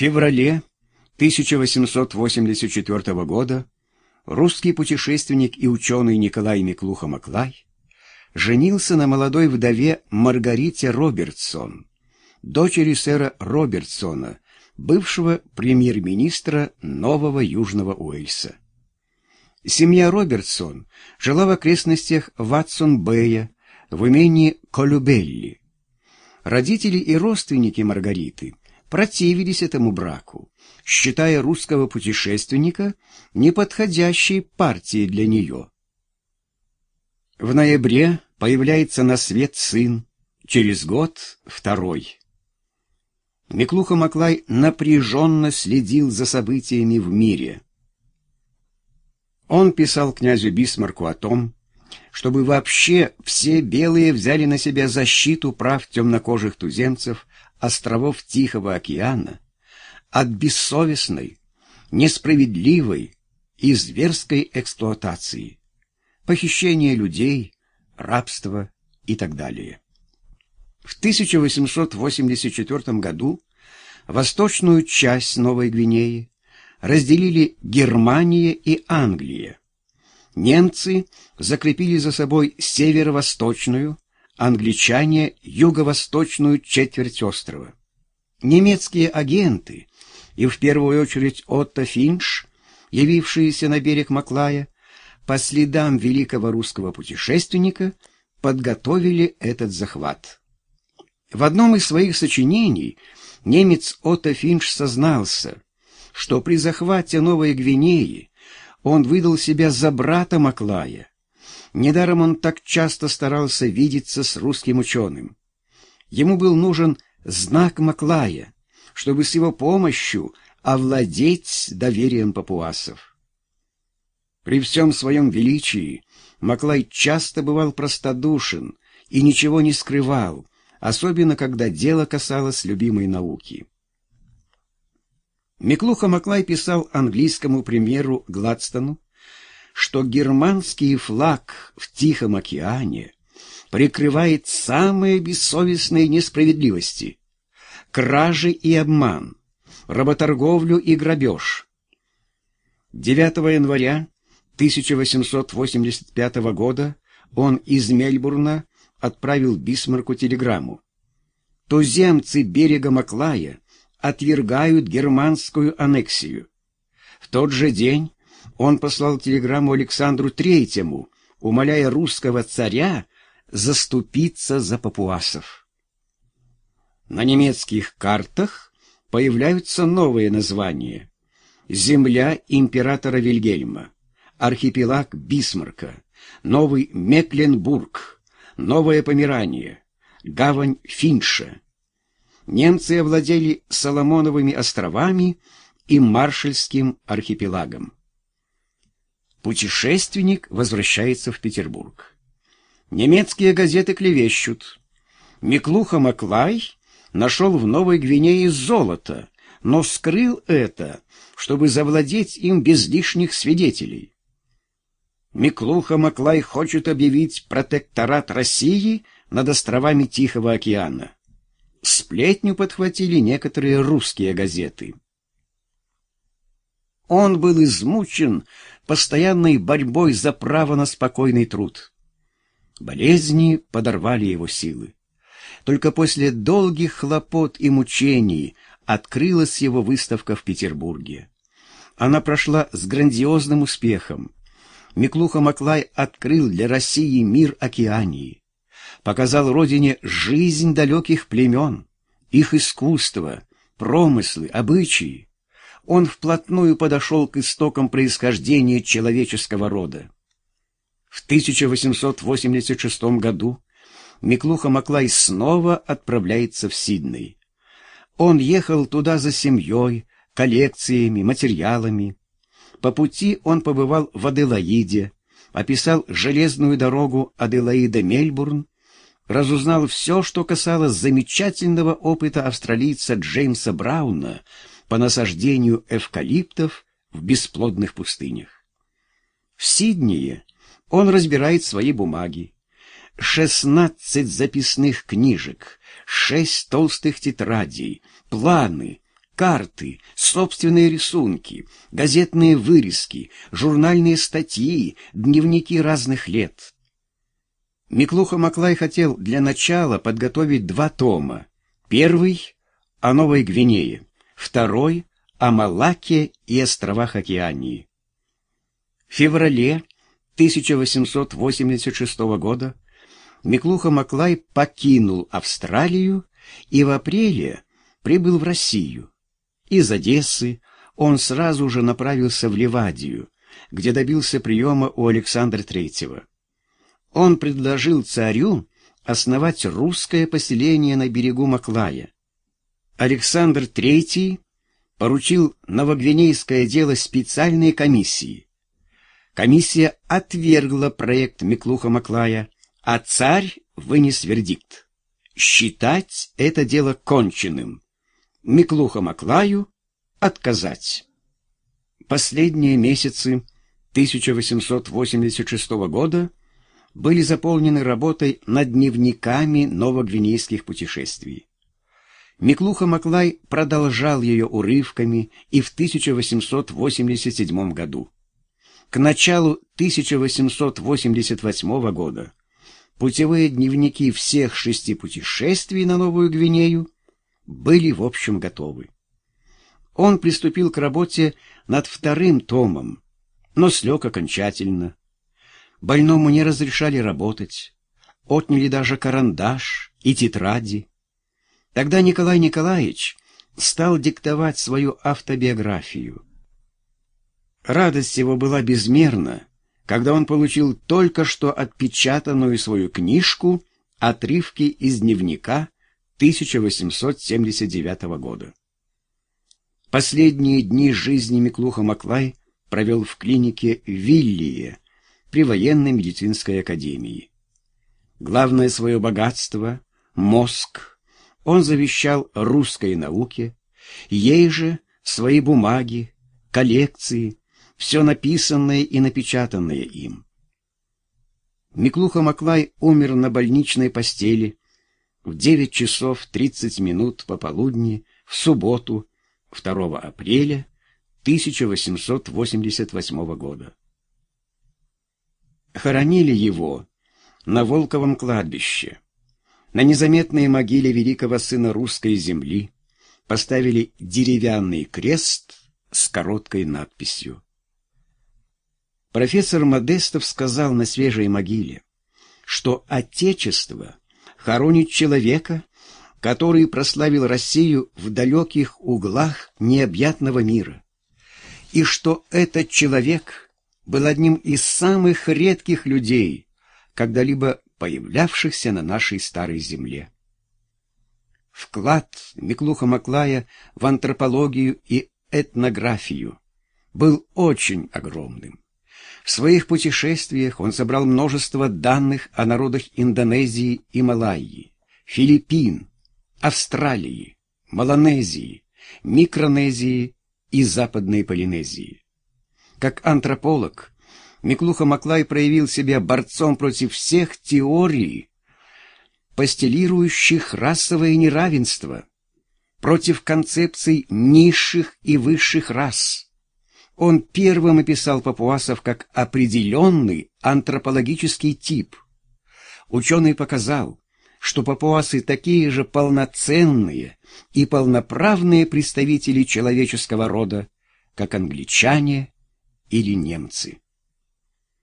феврале 1884 года русский путешественник и ученый Николай Миклуха-Маклай женился на молодой вдове Маргарите Робертсон, дочери сэра Робертсона, бывшего премьер-министра Нового Южного Уэльса. Семья Робертсон жила в окрестностях Ватсон-Бэя, в имении Колюбелли. Родители и родственники Маргариты противились этому браку, считая русского путешественника неподходящей партией для нее. В ноябре появляется на свет сын, через год — второй. Миклуха Маклай напряженно следил за событиями в мире. Он писал князю Бисмарку о том, чтобы вообще все белые взяли на себя защиту прав темнокожих туземцев островов Тихого океана от бессовестной, несправедливой и зверской эксплуатации, похищения людей, рабства и так далее. В 1884 году восточную часть Новой Гвинеи разделили Германия и Англия. Немцы закрепили за собой северо-восточную, англичане – юго-восточную четверть острова. Немецкие агенты, и в первую очередь Отто Финш, явившиеся на берег Маклая, по следам великого русского путешественника, подготовили этот захват. В одном из своих сочинений немец Отто Финш сознался, что при захвате Новой Гвинеи он выдал себя за брата Маклая. Недаром он так часто старался видеться с русским ученым. Ему был нужен знак Маклая, чтобы с его помощью овладеть доверием папуасов. При всем своем величии Маклай часто бывал простодушен и ничего не скрывал, особенно когда дело касалось любимой науки. Миклуха Маклай писал английскому премьеру Гладстону, что германский флаг в Тихом океане прикрывает самые бессовестные несправедливости, кражи и обман, работорговлю и грабеж. 9 января 1885 года он из Мельбурна отправил Бисмарку телеграмму. Туземцы берега Маклая отвергают германскую аннексию. В тот же день он послал телеграмму Александру Третьему, умоляя русского царя заступиться за папуасов. На немецких картах появляются новые названия. Земля императора Вильгельма, архипелаг Бисмарка, Новый Мекленбург, Новая Померания, гавань Финша, немцы овладели Соломоновыми островами и Маршальским архипелагом. Путешественник возвращается в Петербург. Немецкие газеты клевещут. Миклуха Маклай нашел в Новой Гвинее золото, но скрыл это, чтобы завладеть им без лишних свидетелей. Миклуха Маклай хочет объявить протекторат России над островами Тихого океана. Сплетню подхватили некоторые русские газеты. Он был измучен постоянной борьбой за право на спокойный труд. Болезни подорвали его силы. Только после долгих хлопот и мучений открылась его выставка в Петербурге. Она прошла с грандиозным успехом. Миклуха Маклай открыл для России мир океании показал родине жизнь далеких племен, их искусство, промыслы, обычаи. Он вплотную подошел к истокам происхождения человеческого рода. В 1886 году Миклуха Маклай снова отправляется в Сидней. Он ехал туда за семьей, коллекциями, материалами. По пути он побывал в Аделаиде, описал железную дорогу Аделаида-Мельбурн разузнал все, что касалось замечательного опыта австралийца Джеймса Брауна по насаждению эвкалиптов в бесплодных пустынях. В Сиднее он разбирает свои бумаги. Шестнадцать записных книжек, шесть толстых тетрадей, планы, карты, собственные рисунки, газетные вырезки, журнальные статьи, дневники разных лет. Миклуха Маклай хотел для начала подготовить два тома. Первый — о Новой Гвинее, второй — о Малаке и островах Океании. В феврале 1886 года Миклуха Маклай покинул Австралию и в апреле прибыл в Россию. Из Одессы он сразу же направился в Ливадию, где добился приема у Александра III. Он предложил царю основать русское поселение на берегу Маклая. Александр III поручил новогвинейское дело специальной комиссии. Комиссия отвергла проект Миклуха Маклая, а царь вынес вердикт. Считать это дело конченным. Миклуха Маклаю отказать. Последние месяцы 1886 года были заполнены работой над дневниками новогвинейских путешествий. Миклуха Маклай продолжал ее урывками и в 1887 году. К началу 1888 года путевые дневники всех шести путешествий на Новую Гвинею были в общем готовы. Он приступил к работе над вторым томом, но слег окончательно. Больному не разрешали работать, отняли даже карандаш и тетради. Тогда Николай Николаевич стал диктовать свою автобиографию. Радость его была безмерна, когда он получил только что отпечатанную свою книжку «Отрывки из дневника» 1879 года. Последние дни жизни Миклуха Маклай провел в клинике Виллие при военной медицинской академии. Главное свое богатство, мозг, он завещал русской науке, ей же свои бумаги, коллекции, все написанное и напечатанное им. Миклуха Маклай умер на больничной постели в 9 часов 30 минут пополудни в субботу 2 апреля 1888 года. Хоронили его на Волковом кладбище. На незаметной могиле великого сына русской земли поставили деревянный крест с короткой надписью. Профессор Модестов сказал на свежей могиле, что Отечество хоронит человека, который прославил Россию в далеких углах необъятного мира, и что этот человек был одним из самых редких людей, когда-либо появлявшихся на нашей старой земле. Вклад Миклуха Маклая в антропологию и этнографию был очень огромным. В своих путешествиях он собрал множество данных о народах Индонезии и Малайи, Филиппин, Австралии, Малонезии, Микронезии и Западной Полинезии. Как антрополог, Миклуха Маклай проявил себя борцом против всех теорий, постелирующих расовое неравенство, против концепций низших и высших рас. Он первым описал папуасов как определенный антропологический тип. Ученый показал, что папуасы такие же полноценные и полноправные представители человеческого рода, как англичане или немцы.